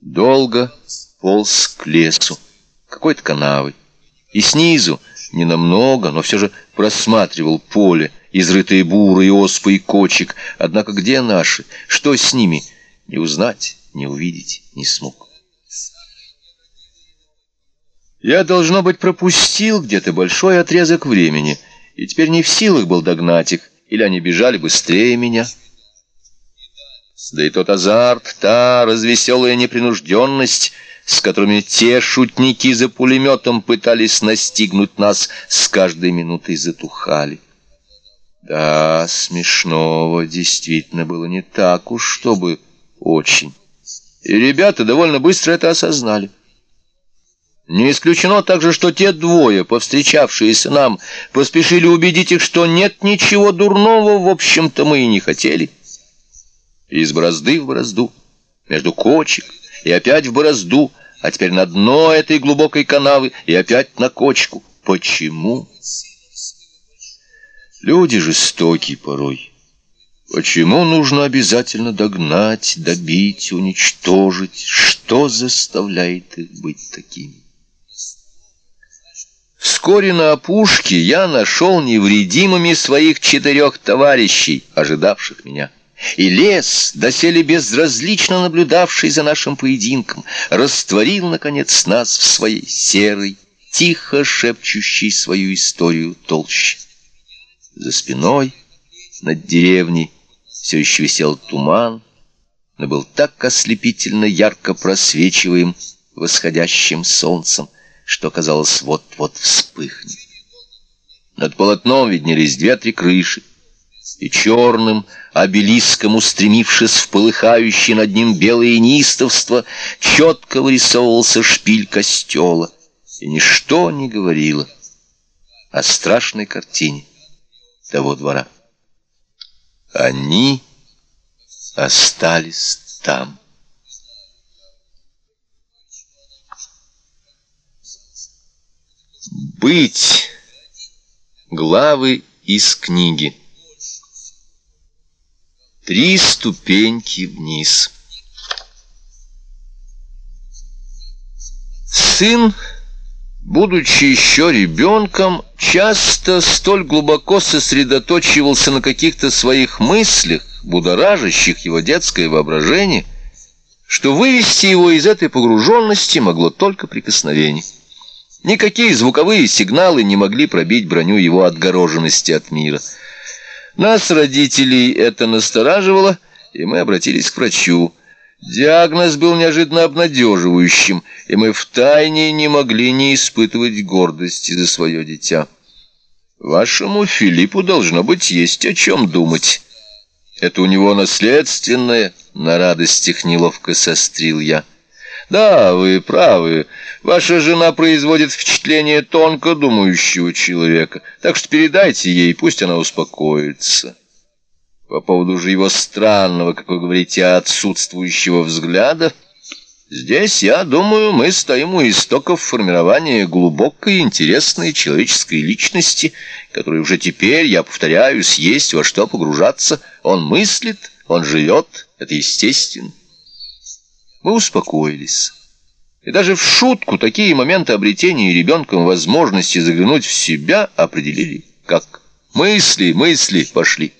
Долго полз к лесу, какой-то канавы. И снизу, ненамного, но все же просматривал поле, изрытые бурой, оспой и кочек. Однако где наши? Что с ними? Не узнать, не увидеть не смог. Я, должно быть, пропустил где-то большой отрезок времени, и теперь не в силах был догнать их, или они бежали быстрее меня. Да и тот азарт, та развеселая непринужденность, с которыми те шутники за пулеметом пытались настигнуть нас, с каждой минутой затухали. Да, смешного действительно было не так уж, чтобы очень. И ребята довольно быстро это осознали. Не исключено также, что те двое, повстречавшиеся нам, поспешили убедить их, что нет ничего дурного, в общем-то, мы и не хотели. Из борозды в борозду, между кочек, и опять в борозду, а теперь на дно этой глубокой канавы, и опять на кочку. Почему? Люди жестоки порой. Почему нужно обязательно догнать, добить, уничтожить? Что заставляет их быть такими? Вскоре на опушке я нашел невредимыми своих четырех товарищей, ожидавших меня. И лес, доселе безразлично наблюдавший за нашим поединком, растворил, наконец, нас в своей серой, тихо шепчущей свою историю толще. За спиной, над деревней, все еще висел туман, но был так ослепительно ярко просвечиваем восходящим солнцем, что, казалось, вот-вот вспыхнет. Над полотном виднелись две-три крыши, и черным обелиском, устремившись в полыхающее над ним белое неистовство, четко вырисовывался шпиль костела, и ничто не говорило о страшной картине того двора. Они остались там. Быть. Главы из книги. Три ступеньки вниз. Сын, будучи еще ребенком, часто столь глубоко сосредоточивался на каких-то своих мыслях, будоражащих его детское воображение, что вывести его из этой погруженности могло только прикосновение. Никакие звуковые сигналы не могли пробить броню его отгороженности от мира. Нас, родителей, это настораживало, и мы обратились к врачу. Диагноз был неожиданно обнадеживающим, и мы втайне не могли не испытывать гордости за свое дитя. Вашему Филиппу должно быть есть о чем думать. Это у него наследственное, на радостях неловко сострил я. Да, вы правы. Ваша жена производит впечатление тонко думающего человека. Так что передайте ей, пусть она успокоится. По поводу же его странного, как вы говорите, отсутствующего взгляда, здесь, я думаю, мы стоим у истоков формирования глубокой, интересной человеческой личности, которой уже теперь, я повторяюсь, есть во что погружаться. Он мыслит, он живет, это естественно. Мы успокоились. И даже в шутку такие моменты обретения ребенком возможности заглянуть в себя определили как «мысли, мысли пошли».